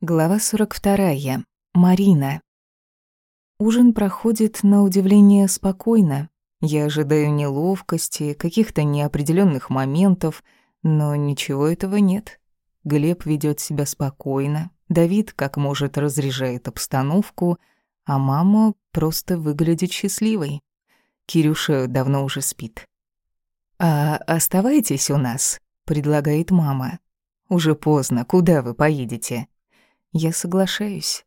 Глава 42. Марина. Ужин проходит на удивление спокойно. Я ожидаю неловкости, каких-то неопределенных моментов, но ничего этого нет. Глеб ведет себя спокойно, Давид как может разряжает обстановку, а мама просто выглядит счастливой. Кирюша давно уже спит. «А оставайтесь у нас», — предлагает мама. «Уже поздно, куда вы поедете?» Я соглашаюсь.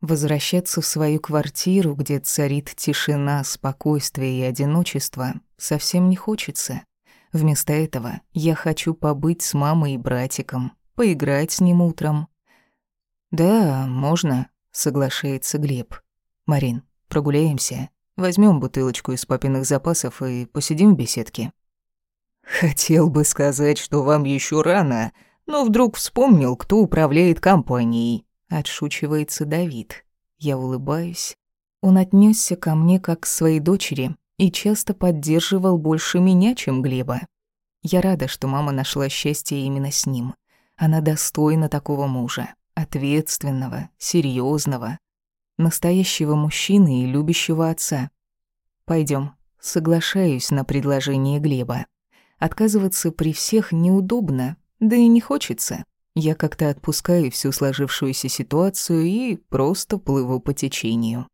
Возвращаться в свою квартиру, где царит тишина, спокойствие и одиночество, совсем не хочется. Вместо этого я хочу побыть с мамой и братиком, поиграть с ним утром. «Да, можно», — соглашается Глеб. «Марин, прогуляемся, возьмем бутылочку из папиных запасов и посидим в беседке». «Хотел бы сказать, что вам еще рано», но вдруг вспомнил, кто управляет компанией. Отшучивается Давид. Я улыбаюсь. Он отнесся ко мне как к своей дочери и часто поддерживал больше меня, чем Глеба. Я рада, что мама нашла счастье именно с ним. Она достойна такого мужа, ответственного, серьезного, настоящего мужчины и любящего отца. Пойдем, соглашаюсь на предложение Глеба. Отказываться при всех неудобно, да и не хочется. Я как-то отпускаю всю сложившуюся ситуацию и просто плыву по течению.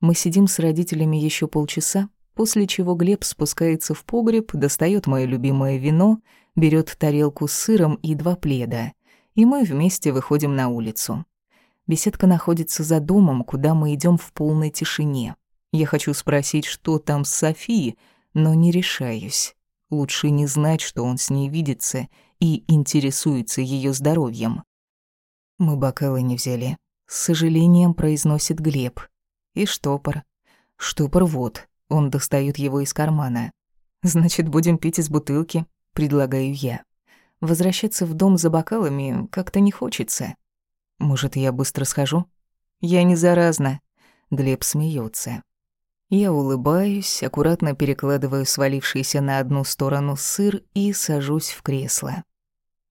Мы сидим с родителями еще полчаса, после чего Глеб спускается в погреб, достает мое любимое вино, берет тарелку с сыром и два пледа, и мы вместе выходим на улицу. Беседка находится за домом, куда мы идем в полной тишине. Я хочу спросить, что там с Софией, но не решаюсь. Лучше не знать, что он с ней видится — и интересуется ее здоровьем. Мы бокалы не взяли. С сожалением произносит Глеб. И штопор. Штопор вот. Он достает его из кармана. Значит, будем пить из бутылки, предлагаю я. Возвращаться в дом за бокалами как-то не хочется. Может, я быстро схожу? Я не заразна. Глеб смеется. Я улыбаюсь, аккуратно перекладываю свалившийся на одну сторону сыр и сажусь в кресло.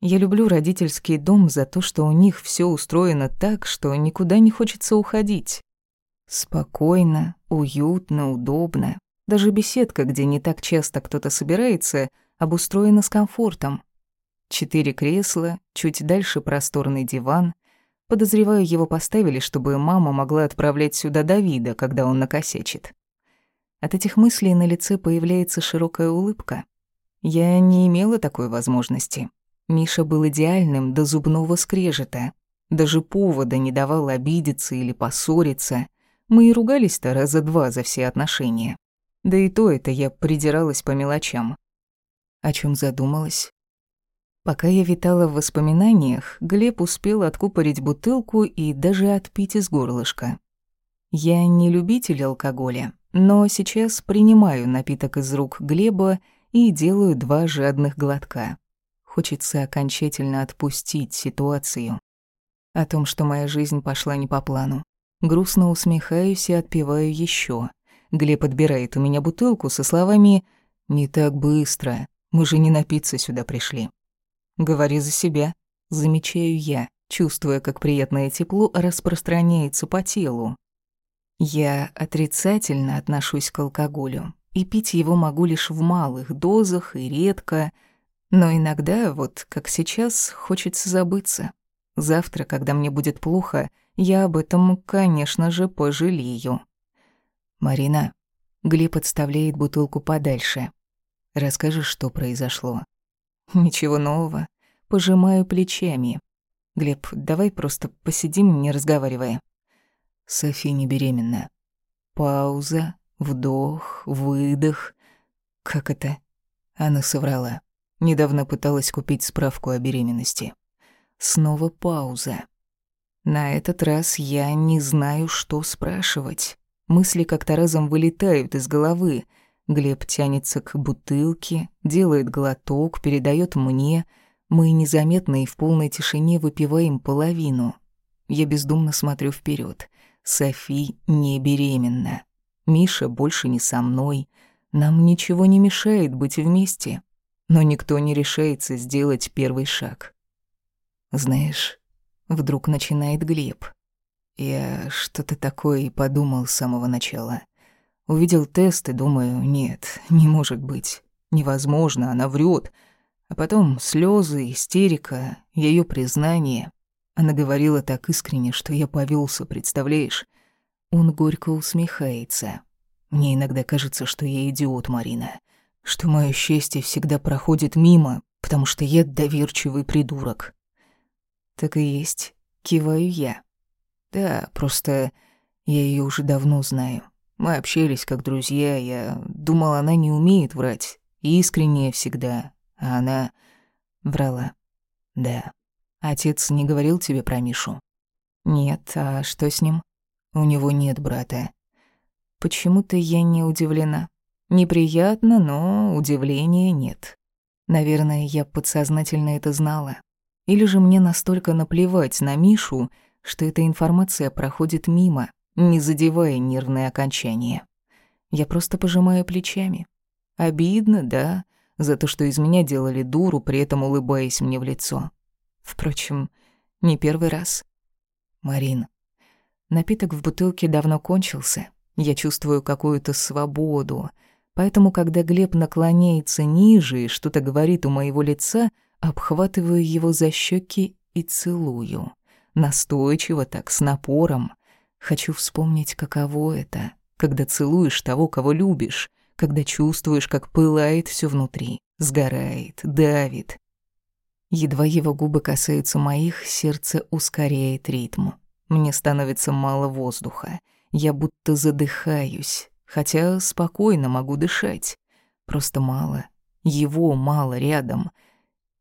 Я люблю родительский дом за то, что у них все устроено так, что никуда не хочется уходить. Спокойно, уютно, удобно. Даже беседка, где не так часто кто-то собирается, обустроена с комфортом. Четыре кресла, чуть дальше просторный диван. Подозреваю, его поставили, чтобы мама могла отправлять сюда Давида, когда он накосячит. От этих мыслей на лице появляется широкая улыбка. Я не имела такой возможности. Миша был идеальным до зубного скрежета. Даже повода не давал обидеться или поссориться. Мы и ругались-то раза два за все отношения. Да и то это я придиралась по мелочам. О чем задумалась? Пока я витала в воспоминаниях, Глеб успел откупорить бутылку и даже отпить из горлышка. Я не любитель алкоголя, но сейчас принимаю напиток из рук Глеба и делаю два жадных глотка. Хочется окончательно отпустить ситуацию. О том, что моя жизнь пошла не по плану. Грустно усмехаюсь и отпиваю еще. Глеб подбирает у меня бутылку со словами «Не так быстро, мы же не напиться сюда пришли». «Говори за себя», замечаю я, чувствуя, как приятное тепло распространяется по телу. Я отрицательно отношусь к алкоголю, и пить его могу лишь в малых дозах и редко – но иногда, вот как сейчас, хочется забыться. Завтра, когда мне будет плохо, я об этом, конечно же, пожалею. Марина, Глеб отставляет бутылку подальше. Расскажешь, что произошло? Ничего нового. Пожимаю плечами. Глеб, давай просто посидим, не разговаривая. Софи не беременна. Пауза, вдох, выдох. Как это? Она соврала. Недавно пыталась купить справку о беременности. Снова пауза. На этот раз я не знаю, что спрашивать. Мысли как-то разом вылетают из головы. Глеб тянется к бутылке, делает глоток, передает мне. Мы незаметно и в полной тишине выпиваем половину. Я бездумно смотрю вперед. Софи не беременна. Миша больше не со мной. Нам ничего не мешает быть вместе но никто не решается сделать первый шаг. Знаешь, Вдруг начинает Глеб. Я что-то такое и подумал с самого начала. Увидел тест и думаю, нет, не может быть. Невозможно, она врет. А потом слезы, истерика, ее признание. Она говорила так искренне, что я повелся, представляешь? Он горько усмехается. Мне иногда кажется, что я идиот, Марина. Что мое счастье всегда проходит мимо, потому что я доверчивый придурок. Так и есть, киваю я. Да, просто я ее уже давно знаю. Мы общались как друзья, я думал, она не умеет врать. Искренняя всегда, а она врала. Да. Отец не говорил тебе про Мишу? Нет, а что с ним? У него нет брата. Почему-то я не удивлена. Неприятно, но удивления нет. Наверное, я подсознательно это знала. Или же мне настолько наплевать на Мишу, что эта информация проходит мимо, не задевая нервные окончания. Я просто пожимаю плечами. Обидно, да, за то, что из меня делали дуру, при этом улыбаясь мне в лицо. Впрочем, не первый раз. Марин, напиток в бутылке давно кончился. Я чувствую какую-то свободу. Поэтому, когда Глеб наклоняется ниже и что-то говорит у моего лица, обхватываю его за щеки и целую. Настойчиво так, с напором. Хочу вспомнить, каково это, когда целуешь того, кого любишь, когда чувствуешь, как пылает все внутри, сгорает, давит. Едва его губы касаются моих, сердце ускоряет ритм. Мне становится мало воздуха. Я будто задыхаюсь, хотя спокойно могу дышать. Просто мало. Его мало рядом.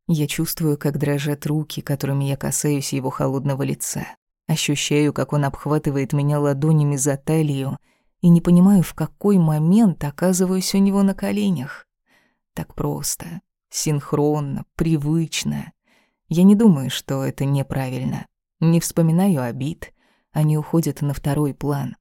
Я чувствую, как дрожат руки, которыми я касаюсь его холодного лица. Ощущаю, как он обхватывает меня ладонями за талию, и не понимаю, в какой момент оказываюсь у него на коленях. Так просто, синхронно, привычно. Я не думаю, что это неправильно. Не вспоминаю обид. Они уходят на второй план.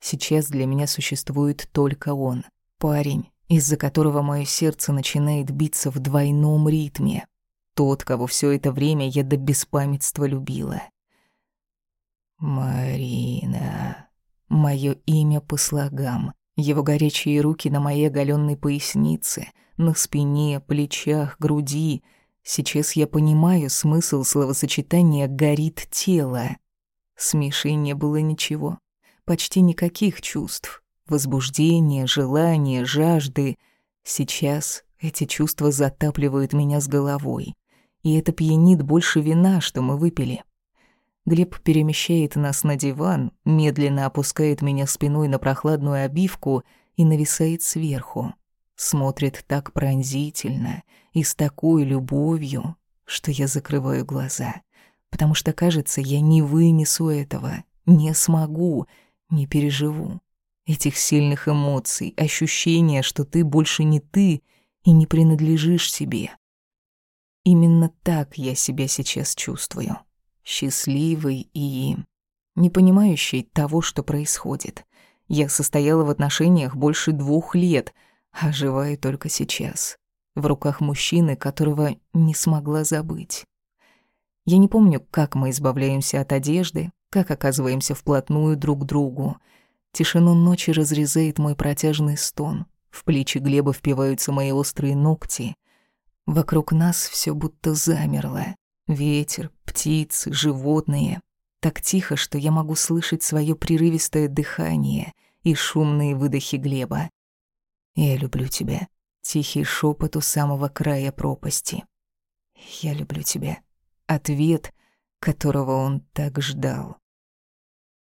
Сейчас для меня существует только он. Парень, из-за которого мое сердце начинает биться в двойном ритме. Тот, кого все это время я до беспамятства любила. Марина. Мое имя по слогам. Его горячие руки на моей оголенной пояснице, на спине, плечах, груди. Сейчас я понимаю смысл словосочетания «горит тело». С не было ничего. Почти никаких чувств. Возбуждения, желания, жажды. Сейчас эти чувства затапливают меня с головой. И это пьянит больше вина, что мы выпили. Глеб перемещает нас на диван, медленно опускает меня спиной на прохладную обивку и нависает сверху. Смотрит так пронзительно и с такой любовью, что я закрываю глаза, потому что, кажется, я не вынесу этого, не смогу, не переживу. Этих сильных эмоций, ощущения, что ты больше не ты и не принадлежишь себе. Именно так я себя сейчас чувствую счастливый и не понимающий того, что происходит. Я состояла в отношениях больше двух лет, а живая только сейчас, в руках мужчины, которого не смогла забыть. Я не помню, как мы избавляемся от одежды, как оказываемся вплотную друг к другу. Тишину ночи разрезает мой протяжный стон. В плечи Глеба впиваются мои острые ногти. Вокруг нас все будто замерло. Ветер, птицы, животные. Так тихо, что я могу слышать свое прерывистое дыхание и шумные выдохи Глеба. «Я люблю тебя», — тихий шепот у самого края пропасти. «Я люблю тебя». Ответ, которого он так ждал.